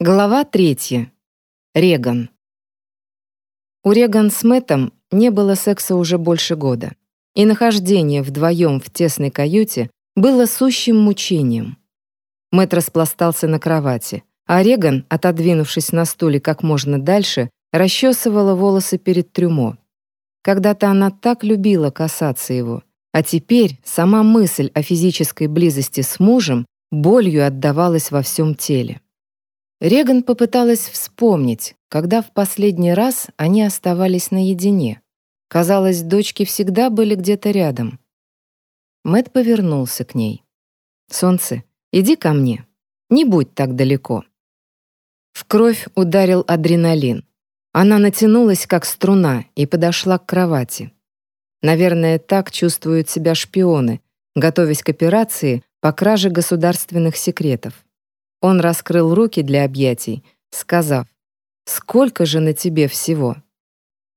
Глава третья. Реган. У Реган с Мэттом не было секса уже больше года, и нахождение вдвоем в тесной каюте было сущим мучением. Мэтт распластался на кровати, а Реган, отодвинувшись на стуле как можно дальше, расчесывала волосы перед трюмо. Когда-то она так любила касаться его, а теперь сама мысль о физической близости с мужем болью отдавалась во всем теле. Реган попыталась вспомнить, когда в последний раз они оставались наедине. Казалось, дочки всегда были где-то рядом. Мэт повернулся к ней. «Солнце, иди ко мне. Не будь так далеко». В кровь ударил адреналин. Она натянулась, как струна, и подошла к кровати. Наверное, так чувствуют себя шпионы, готовясь к операции по краже государственных секретов. Он раскрыл руки для объятий, сказав, «Сколько же на тебе всего?»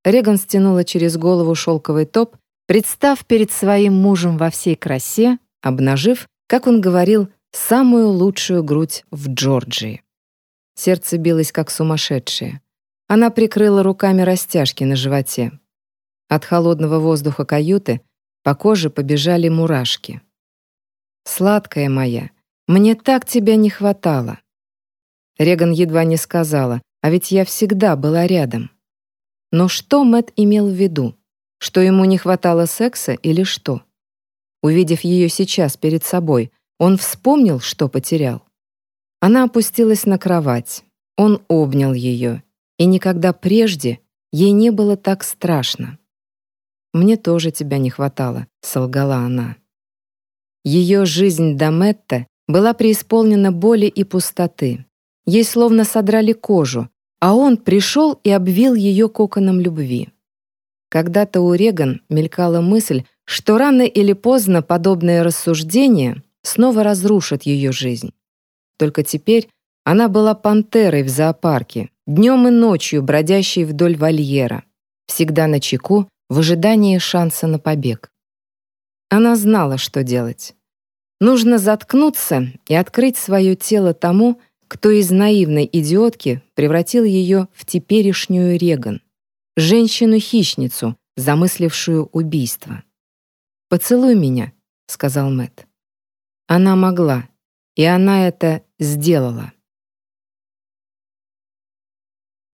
Реган стянула через голову шелковый топ, представ перед своим мужем во всей красе, обнажив, как он говорил, самую лучшую грудь в Джорджии. Сердце билось как сумасшедшее. Она прикрыла руками растяжки на животе. От холодного воздуха каюты по коже побежали мурашки. «Сладкая моя, мне так тебя не хватало». Реган едва не сказала, а ведь я всегда была рядом. Но что Мэт имел в виду? Что ему не хватало секса или что? Увидев ее сейчас перед собой, он вспомнил, что потерял. Она опустилась на кровать. Он обнял ее, и никогда прежде ей не было так страшно. «Мне тоже тебя не хватало», — солгала она. Ее жизнь до Мэтта была преисполнена боли и пустоты. Ей словно содрали кожу, а он пришел и обвил ее коконом любви. Когда-то у Реган мелькала мысль, что рано или поздно подобное рассуждение снова разрушит ее жизнь. Только теперь она была пантерой в зоопарке, днем и ночью бродящей вдоль вольера, всегда на чеку в ожидании шанса на побег. Она знала, что делать. Нужно заткнуться и открыть свое тело тому, кто из наивной идиотки превратил ее в теперешнюю Реган, женщину-хищницу, замыслившую убийство. «Поцелуй меня», — сказал Мэт. Она могла, и она это сделала.